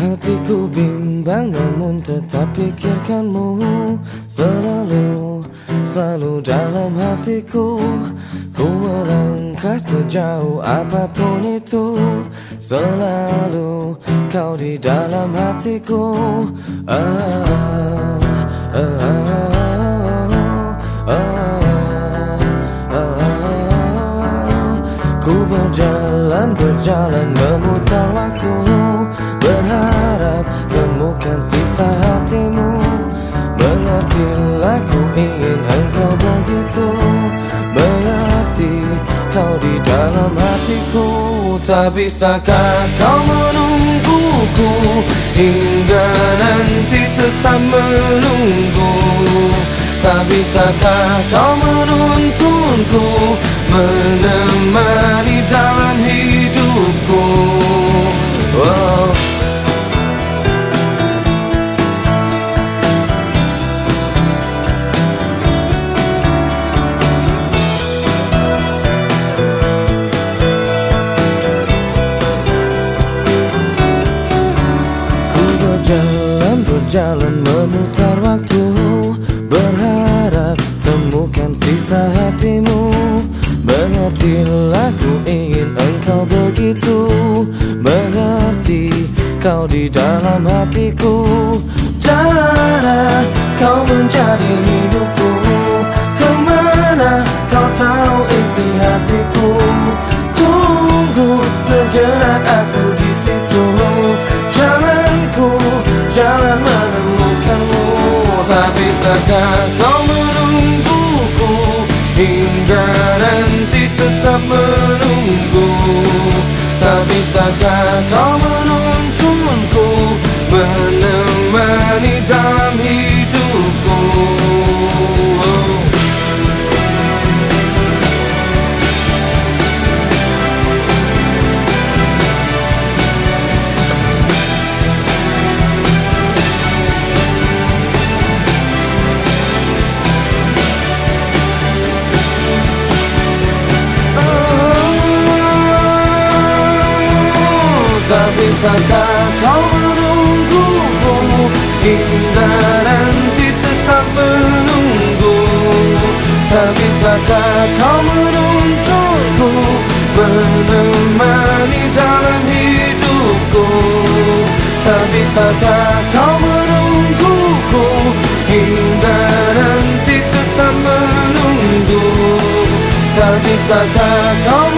Hatiku bimbang namun tetap pikirkanmu. Selalu, selalu dalam hatiku. Ku melangkah sejauh apa pun itu. Selalu kau di dalam hatiku. Ah, ah, ah, ah, Ku berjalan, berjalan memutar waktu Berharap temukan sisa hatimu. Mengertilah ku ingin engkau begitu. Berarti kau di dalam hatiku. Tak bisakah kau menungguku Hingga nanti tetap menunggu? Tak bisakah kau menuntunku Menemani Berjalan, berjalan memutar waktu Berharap temukan sisa hatimu. Mengertilah ku ingin engkau begitu. Mengerti kau di dalam hatiku. Cara kau menjadi hidupku. Ke mana kau tahu isi hatiku? Tunggu sejenak aku bisakah kau menungguku Hingga nanti tetap menunggu? Tak bisakah kau bisakah kau menungguku. Hingga nanti tetap menunggu. Tak bisakah kau menuntunku Menemani dalam hidupku. Tak bisakah kau menungguku? Hingga nanti tetap menunggu. Tak bisakah kau